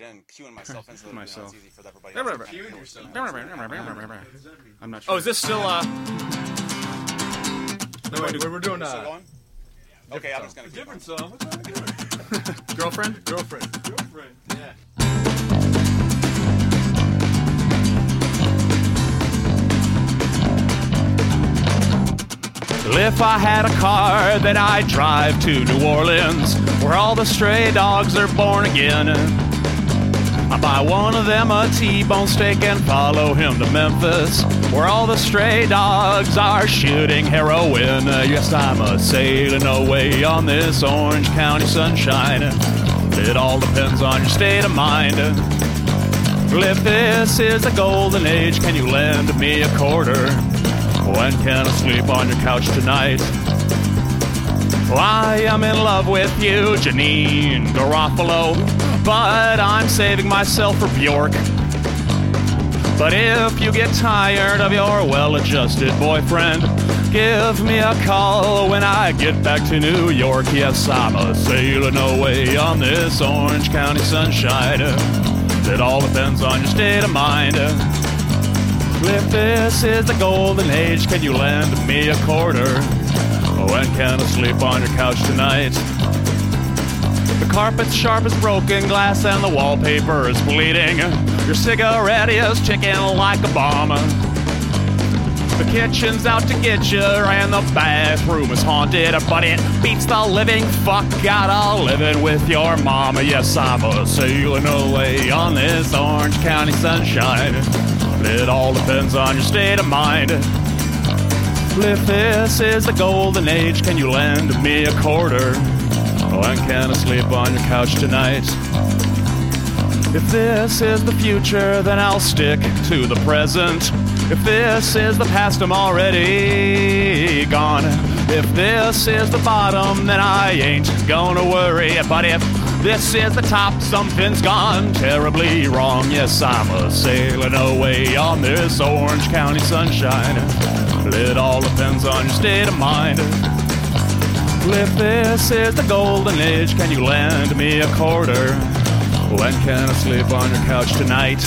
it in, queuing myself into the Myself. You know, it's easy for everybody. Yeah, else. right, right. Cueing yourself. I'm not sure. Oh, is this still uh? No, wait, we're, we're doing Still uh, going? Okay, I'm just gonna keep different going. song. What's wrong with you? girlfriend? Girlfriend. Girlfriend. Yeah. If I had a car, then I'd drive to New Orleans, where all the stray dogs are born again. I buy one of them a T-bone steak and follow him to Memphis, where all the stray dogs are shooting heroin. Uh, yes, I'm a sailing away on this Orange County sunshine. It all depends on your state of mind. If this is the golden age, can you lend me a quarter? When can I sleep on your couch tonight? I am in love with you, Janeane Garofalo, but I'm saving myself for Bjork. But if you get tired of your well adjusted boyfriend, give me a call when I get back to New York. Yes, I'm a sailing away on this Orange County sunshine. It all depends on your state of mind. If this is the golden age, can you lend me a quarter? When can I sleep on your couch tonight? The carpet's sharp as broken glass and the wallpaper is bleeding. Your cigarette is ticking like a bomb. The kitchen's out to get you, and the bathroom is haunted, but it beats the living fuck out of living with your mama. Yes, I'm a sailing away on this Orange County sunshine. It all depends on your state of mind. If this is the golden age, can you lend me a quarter? When can I sleep on your couch tonight? If this is the future, then I'll stick to the present. If this is the past, I'm already gone. If this is the bottom, then I ain't gonna worry. But if this is the top, something's gone terribly wrong. Yes, I'm a sailing away on this Orange County sunshine. It all depends on your state of mind. If this is the golden age, can you lend me a quarter? When can I sleep on your couch tonight?